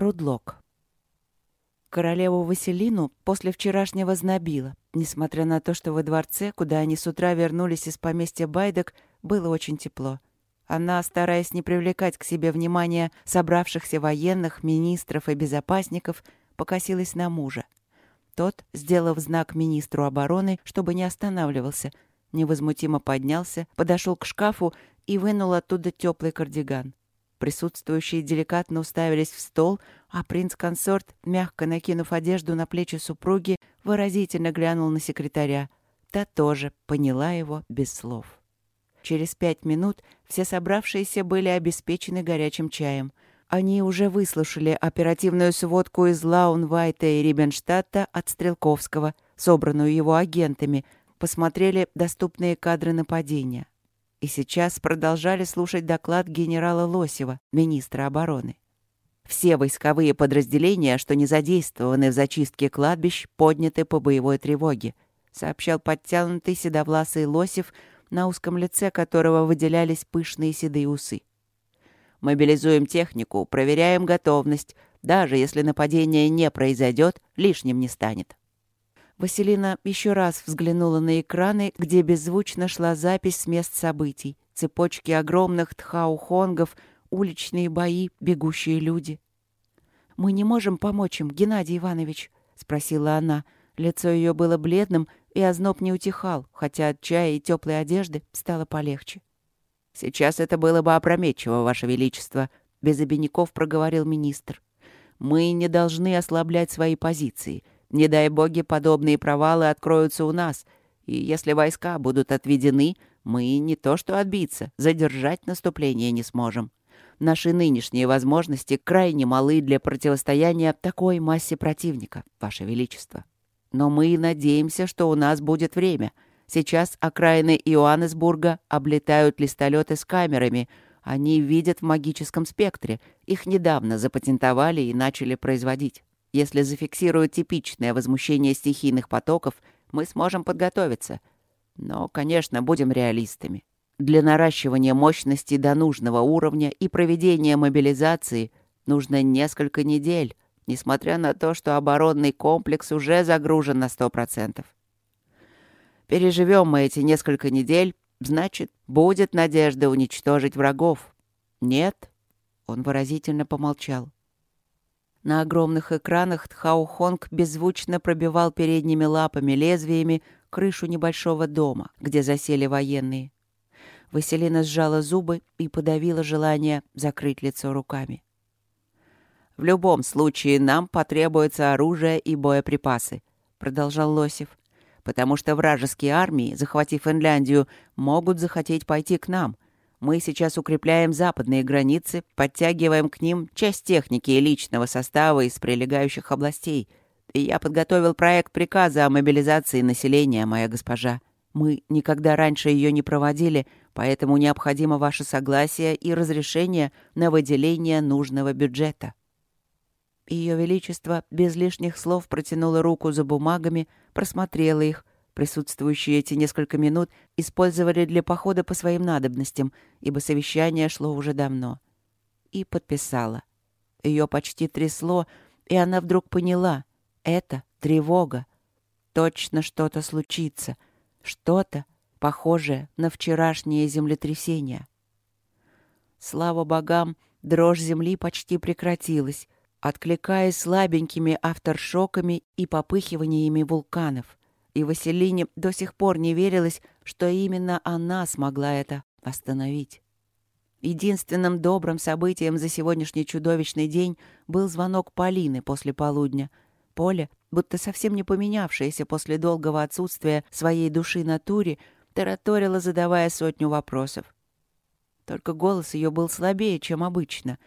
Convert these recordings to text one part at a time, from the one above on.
Рудлок. Королеву Василину после вчерашнего знобило, несмотря на то, что во дворце, куда они с утра вернулись из поместья Байдок, было очень тепло. Она, стараясь не привлекать к себе внимания собравшихся военных, министров и безопасников, покосилась на мужа. Тот, сделав знак министру обороны, чтобы не останавливался, невозмутимо поднялся, подошел к шкафу и вынул оттуда теплый кардиган. Присутствующие деликатно уставились в стол, а принц-консорт, мягко накинув одежду на плечи супруги, выразительно глянул на секретаря. Та тоже поняла его без слов. Через пять минут все собравшиеся были обеспечены горячим чаем. Они уже выслушали оперативную сводку из Лаунвайта и Рибенштадта от Стрелковского, собранную его агентами, посмотрели доступные кадры нападения и сейчас продолжали слушать доклад генерала Лосева, министра обороны. Все войсковые подразделения, что не задействованы в зачистке кладбищ, подняты по боевой тревоге, сообщал подтянутый седовласый Лосев, на узком лице которого выделялись пышные седые усы. Мобилизуем технику, проверяем готовность. Даже если нападение не произойдет, лишним не станет. Василина еще раз взглянула на экраны, где беззвучно шла запись с мест событий. Цепочки огромных тхаухонгов, уличные бои, бегущие люди. «Мы не можем помочь им, Геннадий Иванович?» — спросила она. Лицо ее было бледным, и озноб не утихал, хотя от чая и теплой одежды стало полегче. «Сейчас это было бы опрометчиво, Ваше Величество», — без обиняков проговорил министр. «Мы не должны ослаблять свои позиции». Не дай боги, подобные провалы откроются у нас, и если войска будут отведены, мы не то что отбиться, задержать наступление не сможем. Наши нынешние возможности крайне малы для противостояния такой массе противника, Ваше Величество. Но мы надеемся, что у нас будет время. Сейчас окраины Иоаннесбурга облетают листолеты с камерами. Они видят в магическом спектре. Их недавно запатентовали и начали производить. Если зафиксируют типичное возмущение стихийных потоков, мы сможем подготовиться. Но, конечно, будем реалистами. Для наращивания мощности до нужного уровня и проведения мобилизации нужно несколько недель, несмотря на то, что оборонный комплекс уже загружен на 100%. Переживем мы эти несколько недель, значит, будет надежда уничтожить врагов. Нет? Он выразительно помолчал. На огромных экранах Тхаухонг беззвучно пробивал передними лапами лезвиями крышу небольшого дома, где засели военные. Василина сжала зубы и подавила желание закрыть лицо руками. «В любом случае нам потребуется оружие и боеприпасы», — продолжал Лосев, «потому что вражеские армии, захватив Финляндию, могут захотеть пойти к нам — мы сейчас укрепляем западные границы, подтягиваем к ним часть техники и личного состава из прилегающих областей. И я подготовил проект приказа о мобилизации населения, моя госпожа. Мы никогда раньше ее не проводили, поэтому необходимо ваше согласие и разрешение на выделение нужного бюджета». Ее Величество без лишних слов протянуло руку за бумагами, просмотрела их, Присутствующие эти несколько минут использовали для похода по своим надобностям, ибо совещание шло уже давно. И подписала. Ее почти трясло, и она вдруг поняла — это тревога. Точно что-то случится, что-то похожее на вчерашнее землетрясение. Слава богам, дрожь земли почти прекратилась, откликаясь слабенькими авторшоками и попыхиваниями вулканов и Василине до сих пор не верилось, что именно она смогла это остановить. Единственным добрым событием за сегодняшний чудовищный день был звонок Полины после полудня. Поля, будто совсем не поменявшаяся после долгого отсутствия своей души натуре, тараторила, задавая сотню вопросов. Только голос ее был слабее, чем обычно,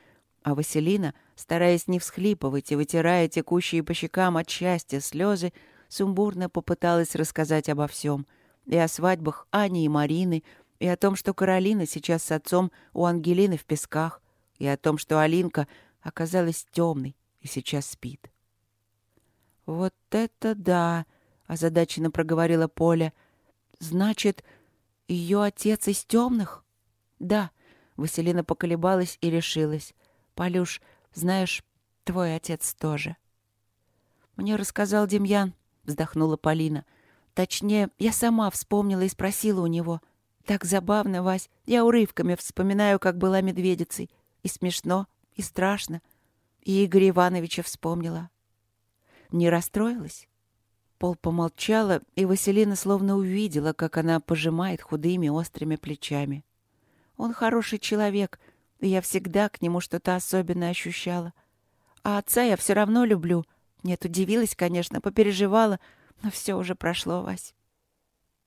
а Василина, стараясь не всхлипывать и вытирая текущие по щекам от счастья слезы, сумбурно попыталась рассказать обо всем. И о свадьбах Ани и Марины, и о том, что Каролина сейчас с отцом у Ангелины в песках, и о том, что Алинка оказалась темной и сейчас спит. «Вот это да!» — озадаченно проговорила Поля. «Значит, ее отец из темных?» «Да», — Василина поколебалась и решилась. «Полюш, знаешь, Твой отец тоже. Мне рассказал Демьян, вздохнула Полина. Точнее, я сама вспомнила и спросила у него. Так забавно, Вась. Я урывками вспоминаю, как была медведицей. И смешно, и страшно. И Игоря Ивановича вспомнила. Не расстроилась? Пол помолчала, и Василина словно увидела, как она пожимает худыми острыми плечами. Он хороший человек, и я всегда к нему что-то особенное ощущала. А отца я все равно люблю. Нет, удивилась, конечно, попереживала, но все уже прошло, Вась.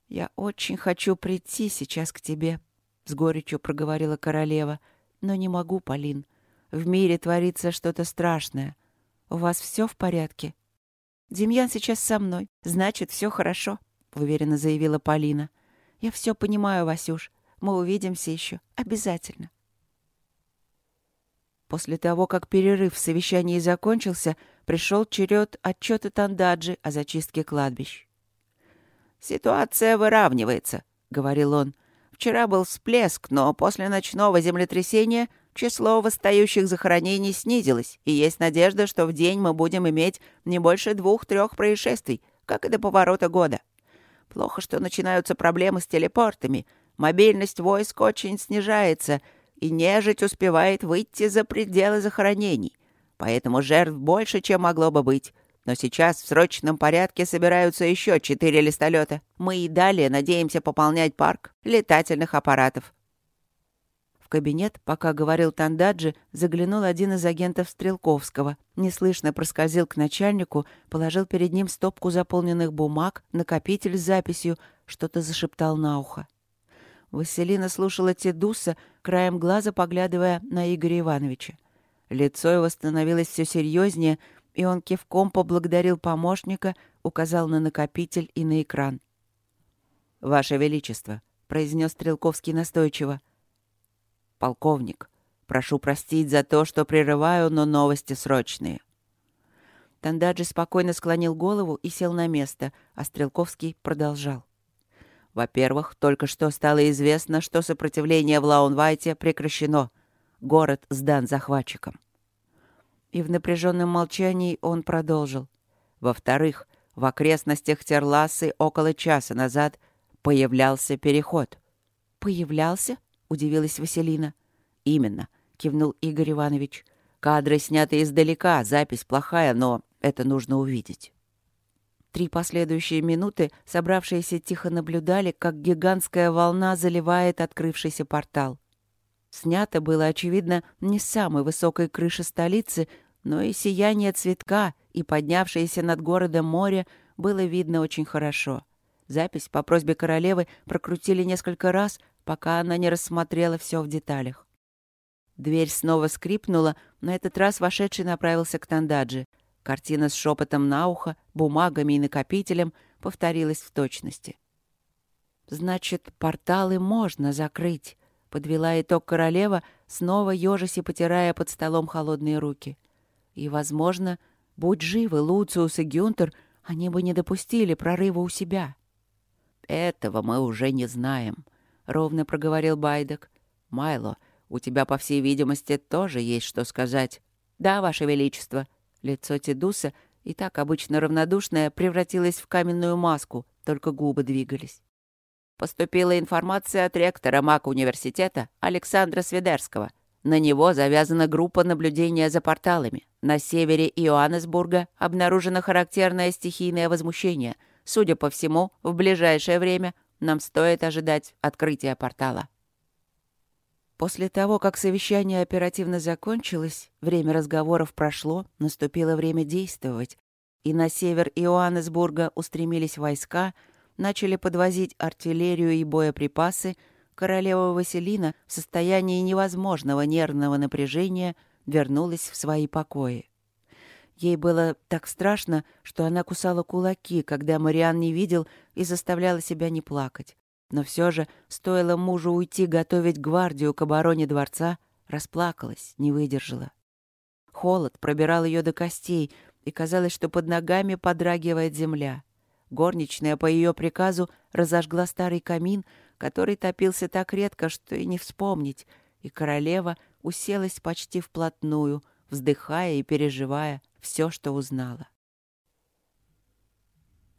«Я очень хочу прийти сейчас к тебе», — с горечью проговорила королева. «Но не могу, Полин. В мире творится что-то страшное. У вас все в порядке?» Демьян сейчас со мной, значит, все хорошо», — уверенно заявила Полина. «Я все понимаю, Васюш. Мы увидимся еще. Обязательно». После того, как перерыв в совещании закончился, пришел черед отчета Тандаджи о зачистке кладбищ. «Ситуация выравнивается», — говорил он. «Вчера был всплеск, но после ночного землетрясения число восстающих захоронений снизилось, и есть надежда, что в день мы будем иметь не больше двух-трех происшествий, как и до поворота года. Плохо, что начинаются проблемы с телепортами. Мобильность войск очень снижается, и нежить успевает выйти за пределы захоронений. Поэтому жертв больше, чем могло бы быть. Но сейчас в срочном порядке собираются еще четыре листолета. Мы и далее надеемся пополнять парк летательных аппаратов. В кабинет, пока говорил Тандаджи, заглянул один из агентов Стрелковского. Неслышно проскользил к начальнику, положил перед ним стопку заполненных бумаг, накопитель с записью, что-то зашептал на ухо. Василина слушала Тедуса, краем глаза поглядывая на Игоря Ивановича. Лицо его становилось все серьезнее, и он кивком поблагодарил помощника, указал на накопитель и на экран. «Ваше Величество», — произнес Стрелковский настойчиво, — полковник. Прошу простить за то, что прерываю, но новости срочные». Тандаджи спокойно склонил голову и сел на место, а Стрелковский продолжал. «Во-первых, только что стало известно, что сопротивление в Лаунвайте прекращено. Город сдан захватчикам». И в напряженном молчании он продолжил. «Во-вторых, в окрестностях Терласы около часа назад появлялся переход». «Появлялся?» — удивилась Василина. «Именно», — кивнул Игорь Иванович. «Кадры сняты издалека, запись плохая, но это нужно увидеть». Три последующие минуты собравшиеся тихо наблюдали, как гигантская волна заливает открывшийся портал. Снято было, очевидно, не с самой высокой крыши столицы, но и сияние цветка и поднявшееся над городом море было видно очень хорошо. Запись по просьбе королевы прокрутили несколько раз, пока она не рассмотрела все в деталях. Дверь снова скрипнула, на этот раз вошедший направился к Тандаджи. Картина с шепотом на ухо, бумагами и накопителем повторилась в точности. «Значит, порталы можно закрыть», — подвела итог королева, снова ежась и потирая под столом холодные руки. «И, возможно, будь живы Луциус и Гюнтер, они бы не допустили прорыва у себя». «Этого мы уже не знаем», — ровно проговорил Байдек. «Майло, у тебя, по всей видимости, тоже есть что сказать». «Да, Ваше Величество». Лицо Тедуса, и так обычно равнодушное, превратилось в каменную маску, только губы двигались. Поступила информация от ректора МАК университета Александра Свидерского. На него завязана группа наблюдения за порталами. На севере Иоаннесбурга обнаружено характерное стихийное возмущение. Судя по всему, в ближайшее время нам стоит ожидать открытия портала. После того, как совещание оперативно закончилось, время разговоров прошло, наступило время действовать, и на север Иоаннесбурга устремились войска, начали подвозить артиллерию и боеприпасы, королева Василина в состоянии невозможного нервного напряжения вернулась в свои покои. Ей было так страшно, что она кусала кулаки, когда Мариан не видел и заставляла себя не плакать. Но все же, стоило мужу уйти готовить гвардию к обороне дворца, расплакалась, не выдержала. Холод пробирал ее до костей, и казалось, что под ногами подрагивает земля. Горничная по ее приказу разожгла старый камин, который топился так редко, что и не вспомнить, и королева уселась почти вплотную — вздыхая и переживая все, что узнала.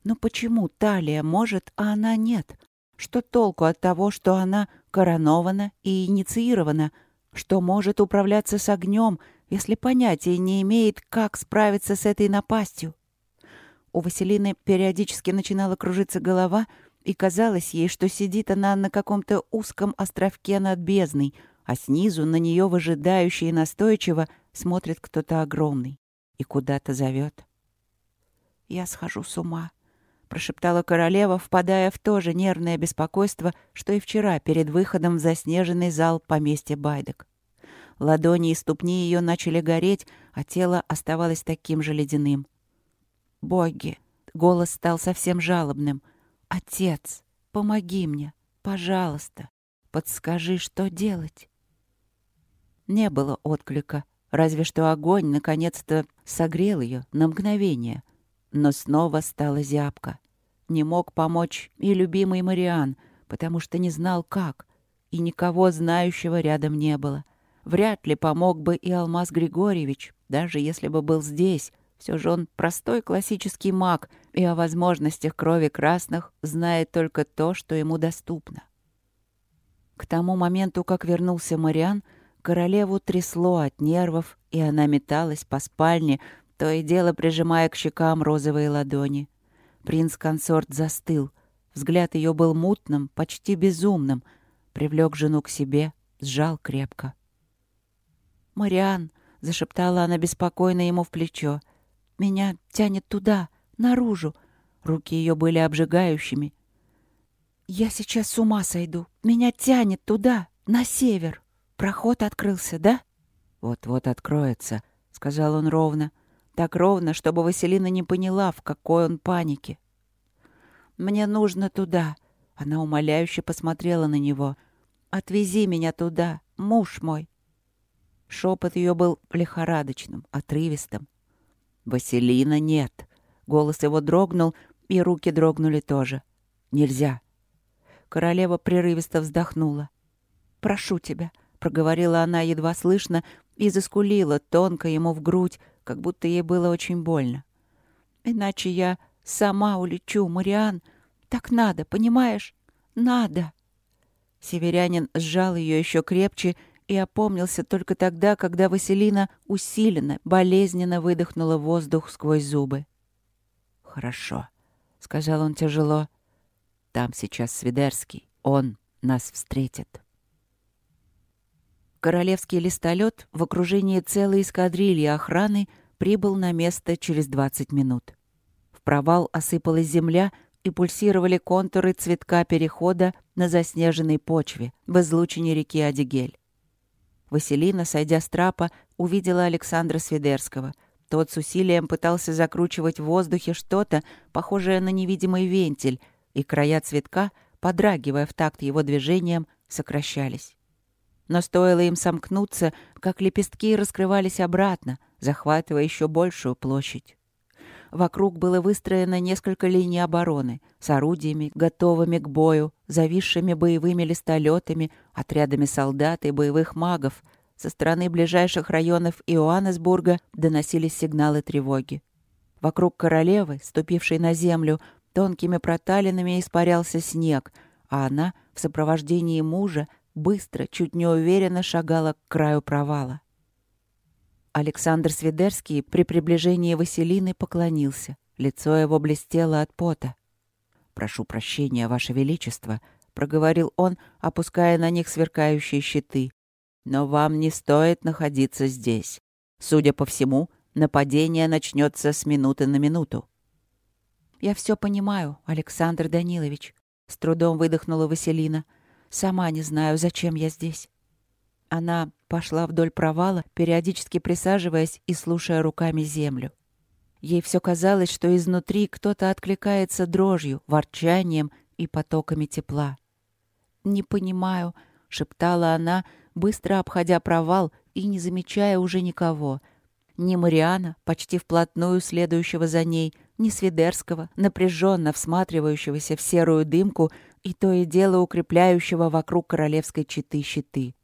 Но почему Талия может, а она нет? Что толку от того, что она коронована и инициирована, что может управляться с огнем, если понятия не имеет, как справиться с этой напастью? У Василины периодически начинала кружиться голова, и казалось ей, что сидит она на каком-то узком островке над бездной, а снизу на нее выжидающе и настойчиво смотрит кто-то огромный и куда-то зовет. «Я схожу с ума», — прошептала королева, впадая в то же нервное беспокойство, что и вчера перед выходом в заснеженный зал поместья Байдек. Ладони и ступни ее начали гореть, а тело оставалось таким же ледяным. «Боги!» — голос стал совсем жалобным. «Отец, помоги мне, пожалуйста, подскажи, что делать?» Не было отклика, разве что огонь наконец-то согрел ее на мгновение, но снова стала зябко. Не мог помочь и любимый Мариан, потому что не знал, как, и никого знающего рядом не было. Вряд ли помог бы и Алмаз Григорьевич, даже если бы был здесь. Все же он простой классический маг, и о возможностях крови красных знает только то, что ему доступно. К тому моменту, как вернулся Мариан, королеву трясло от нервов, и она металась по спальне, то и дело прижимая к щекам розовые ладони. Принц-консорт застыл. Взгляд ее был мутным, почти безумным. Привлек жену к себе, сжал крепко. «Мариан!» — зашептала она беспокойно ему в плечо. «Меня тянет туда, наружу!» Руки ее были обжигающими. «Я сейчас с ума сойду. Меня тянет туда, на север. Проход открылся, да?» «Вот-вот откроется», — сказал он ровно. Так ровно, чтобы Василина не поняла, в какой он панике. «Мне нужно туда», — она умоляюще посмотрела на него. «Отвези меня туда, муж мой». Шепот ее был лихорадочным, отрывистым. «Василина нет». Голос его дрогнул, и руки дрогнули тоже. «Нельзя». Королева прерывисто вздохнула. «Прошу тебя», — проговорила она едва слышно и заскулила тонко ему в грудь, как будто ей было очень больно. «Иначе я сама улечу, Мариан. Так надо, понимаешь? Надо!» Северянин сжал ее еще крепче и опомнился только тогда, когда Василина усиленно, болезненно выдохнула воздух сквозь зубы. «Хорошо», — сказал он тяжело. «Там сейчас Свидерский. Он нас встретит». Королевский листолет в окружении целой эскадрильи охраны прибыл на место через 20 минут. В провал осыпалась земля и пульсировали контуры цветка перехода на заснеженной почве в излучине реки Адигель. Василина, сойдя с трапа, увидела Александра Свидерского. Тот с усилием пытался закручивать в воздухе что-то, похожее на невидимый вентиль, и края цветка, подрагивая в такт его движением, сокращались. Но стоило им сомкнуться, как лепестки раскрывались обратно, захватывая еще большую площадь. Вокруг было выстроено несколько линий обороны с орудиями, готовыми к бою, зависшими боевыми листолетами, отрядами солдат и боевых магов. Со стороны ближайших районов Иоаннесбурга доносились сигналы тревоги. Вокруг королевы, ступившей на землю, тонкими проталинами испарялся снег, а она, в сопровождении мужа, быстро, чуть неуверенно шагала к краю провала. Александр Свидерский при приближении Василины поклонился. Лицо его блестело от пота. «Прошу прощения, Ваше Величество», — проговорил он, опуская на них сверкающие щиты. «Но вам не стоит находиться здесь. Судя по всему, нападение начнется с минуты на минуту». «Я все понимаю, Александр Данилович», — с трудом выдохнула Василина. «Сама не знаю, зачем я здесь». Она пошла вдоль провала, периодически присаживаясь и слушая руками землю. Ей все казалось, что изнутри кто-то откликается дрожью, ворчанием и потоками тепла. «Не понимаю», — шептала она, быстро обходя провал и не замечая уже никого. Ни Мариана, почти вплотную следующего за ней, ни Свидерского, напряженно всматривающегося в серую дымку и то и дело укрепляющего вокруг королевской четы щиты.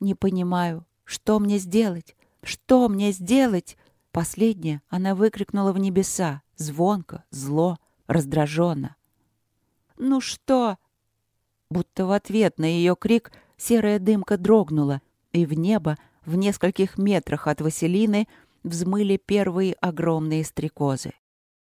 Не понимаю, что мне сделать? Что мне сделать?» Последнее она выкрикнула в небеса, звонко, зло, раздраженно. «Ну что?» Будто в ответ на ее крик серая дымка дрогнула, и в небо, в нескольких метрах от Василины, взмыли первые огромные стрекозы.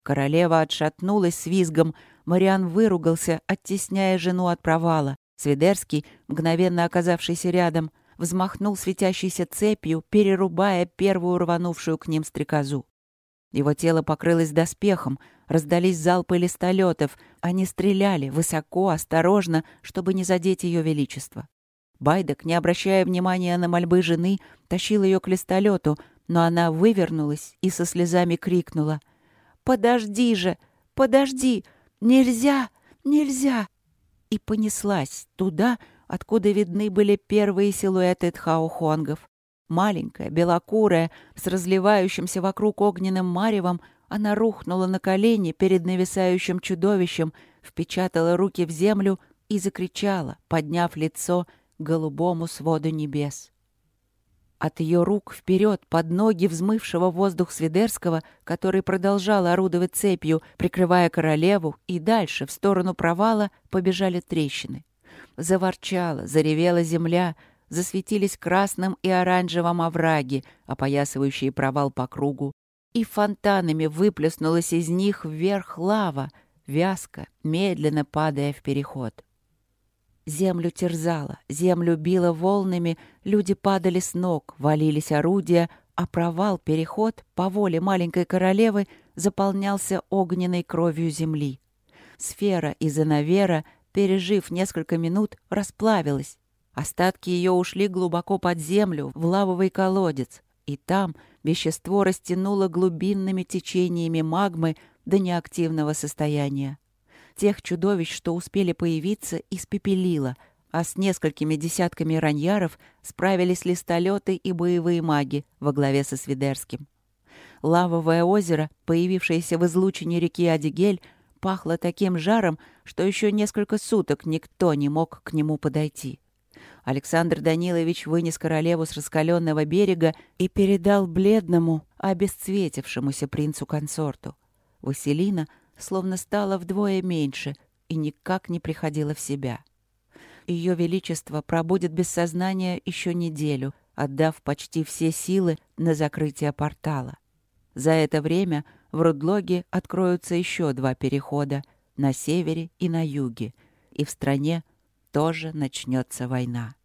Королева отшатнулась с визгом, Мариан выругался, оттесняя жену от провала. Свидерский, мгновенно оказавшийся рядом, взмахнул светящейся цепью, перерубая первую рванувшую к ним стрекозу. Его тело покрылось доспехом, раздались залпы листолетов. Они стреляли высоко, осторожно, чтобы не задеть ее величество. Байдек, не обращая внимания на мольбы жены, тащил ее к листолету, но она вывернулась и со слезами крикнула. «Подожди же! Подожди! Нельзя! Нельзя!» И понеслась туда, откуда видны были первые силуэты тхаухонгов. Маленькая, белокурая, с разливающимся вокруг огненным маревом, она рухнула на колени перед нависающим чудовищем, впечатала руки в землю и закричала, подняв лицо к голубому своду небес. От ее рук вперед под ноги взмывшего воздух Свидерского, который продолжал орудовать цепью, прикрывая королеву, и дальше, в сторону провала, побежали трещины. Заворчала, заревела земля, засветились красным и оранжевым овраги, опоясывающие провал по кругу, и фонтанами выплеснулась из них вверх лава, вязко, медленно падая в переход. Землю терзала, землю било волнами, люди падали с ног, валились орудия, а провал, переход, по воле маленькой королевы, заполнялся огненной кровью земли. Сфера из Инавера, пережив несколько минут, расплавилась. Остатки ее ушли глубоко под землю, в лавовый колодец, и там вещество растянуло глубинными течениями магмы до неактивного состояния. Тех чудовищ, что успели появиться, испепелило, а с несколькими десятками раньяров справились листолеты и боевые маги во главе со Свидерским. Лавовое озеро, появившееся в излучине реки Адигель, пахло таким жаром, что еще несколько суток никто не мог к нему подойти. Александр Данилович вынес королеву с раскаленного берега и передал бледному, обесцветившемуся принцу-консорту. Василина словно стала вдвое меньше и никак не приходила в себя. Ее Величество пробудет без сознания еще неделю, отдав почти все силы на закрытие портала. За это время в Рудлоге откроются еще два перехода на севере и на юге, и в стране тоже начнется война.